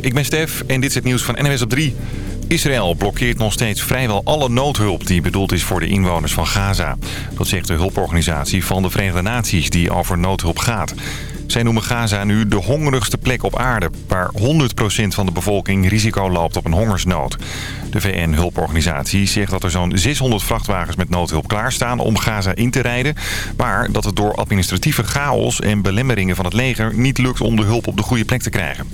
Ik ben Stef en dit is het nieuws van NWS op 3. Israël blokkeert nog steeds vrijwel alle noodhulp die bedoeld is voor de inwoners van Gaza. Dat zegt de hulporganisatie van de Verenigde Naties die over noodhulp gaat. Zij noemen Gaza nu de hongerigste plek op aarde... waar 100% van de bevolking risico loopt op een hongersnood. De VN-hulporganisatie zegt dat er zo'n 600 vrachtwagens met noodhulp klaarstaan... om Gaza in te rijden. Maar dat het door administratieve chaos en belemmeringen van het leger... niet lukt om de hulp op de goede plek te krijgen.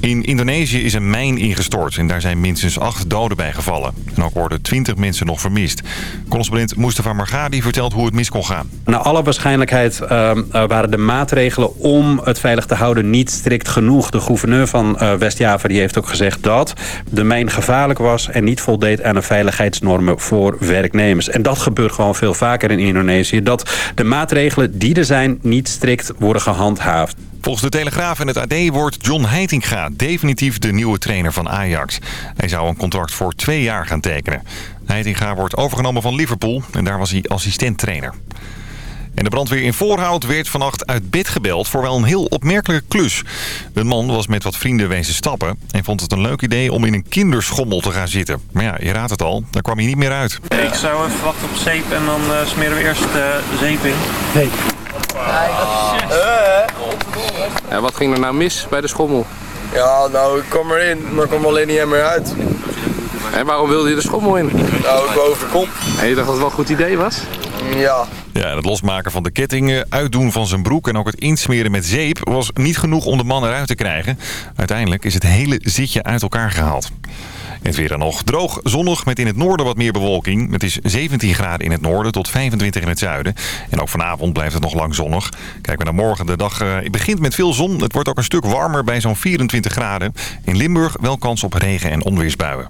In Indonesië is een mijn ingestort en daar zijn minstens acht doden bij gevallen. En ook worden twintig mensen nog vermist. Correspondent Mustafa Margadi vertelt hoe het mis kon gaan. Naar alle waarschijnlijkheid uh, waren de maatregelen om het veilig te houden niet strikt genoeg. De gouverneur van uh, West-Java heeft ook gezegd dat de mijn gevaarlijk was... en niet voldeed aan de veiligheidsnormen voor werknemers. En dat gebeurt gewoon veel vaker in Indonesië. Dat de maatregelen die er zijn niet strikt worden gehandhaafd. Volgens de Telegraaf en het AD wordt John Heitinga definitief de nieuwe trainer van Ajax. Hij zou een contract voor twee jaar gaan tekenen. Heitinga wordt overgenomen van Liverpool en daar was hij assistent-trainer. En de brandweer in Voorhout werd vannacht uit bed gebeld voor wel een heel opmerkelijke klus. Een man was met wat vrienden wezen stappen en vond het een leuk idee om in een kinderschommel te gaan zitten. Maar ja, je raadt het al, daar kwam hij niet meer uit. Ik zou even wachten op zeep en dan uh, smeren we eerst uh, zeep in. Nee. Ja, wat ging er nou mis bij de schommel? Ja, nou, ik kwam erin, maar ik kwam alleen niet meer uit. En waarom wilde je de schommel in? Nou, ik wou over de kop. En je dacht dat het wel een goed idee was? Ja. Ja, het losmaken van de kettingen, uitdoen van zijn broek en ook het insmeren met zeep was niet genoeg om de man eruit te krijgen. Uiteindelijk is het hele zitje uit elkaar gehaald. Het weer dan nog droog, zonnig met in het noorden wat meer bewolking. Het is 17 graden in het noorden tot 25 in het zuiden. En ook vanavond blijft het nog lang zonnig. Kijken we naar morgen. De dag uh, begint met veel zon. Het wordt ook een stuk warmer bij zo'n 24 graden. In Limburg wel kans op regen- en onweersbuien.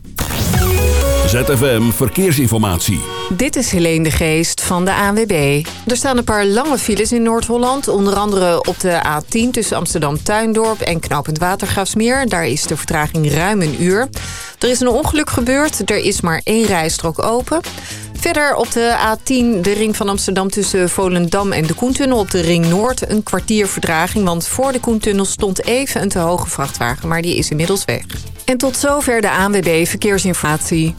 ZFM Verkeersinformatie. Dit is Helene de Geest van de ANWB. Er staan een paar lange files in Noord-Holland. Onder andere op de A10 tussen Amsterdam-Tuindorp en Knopend Watergraafsmeer. Daar is de vertraging ruim een uur. Er is een ongeluk gebeurd. Er is maar één rijstrook open. Verder op de A10, de ring van Amsterdam tussen Volendam en de Koentunnel. Op de ring Noord een kwartier verdraging. Want voor de Koentunnel stond even een te hoge vrachtwagen. Maar die is inmiddels weg. En tot zover de ANWB Verkeersinformatie.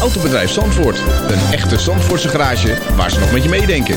Autobedrijf Zandvoort. Een echte Zandvoortse garage waar ze nog met je meedenken.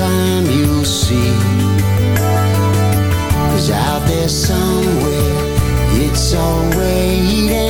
time you'll see. is out there somewhere, it's all waiting.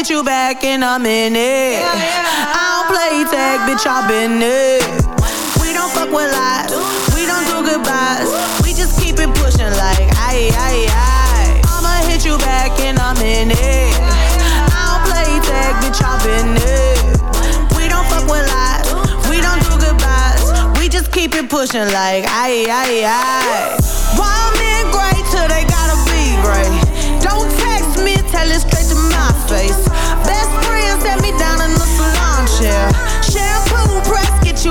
Hit you back in a minute. I don't play tag, bitch, I've been it. We don't fuck with lies, we don't do goodbyes. We just keep it pushing like aye aye aye. I'ma hit you back in a minute. I don't play tag, bitch, I've been it. We don't fuck with lies, we don't do goodbyes. We just keep it pushing like aye aye aye. Wild men great till they gotta be great. Don't text me, tell it straight to my face.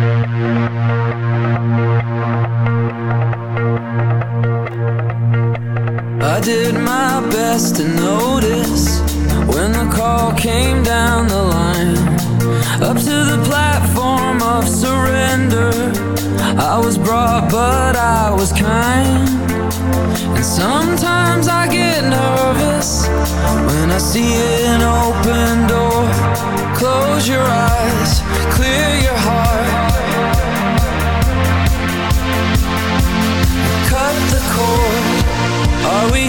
I did my best to notice when the call came down the line. Up to the platform of surrender. I was brought, but I was kind. And sometimes I get nervous when I see an open door. Close your eyes,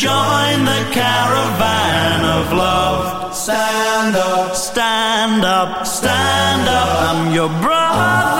Join the caravan of love. Stand up, stand up, stand up. I'm your brother.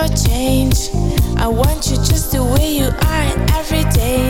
never change. I want you just the way you are every day.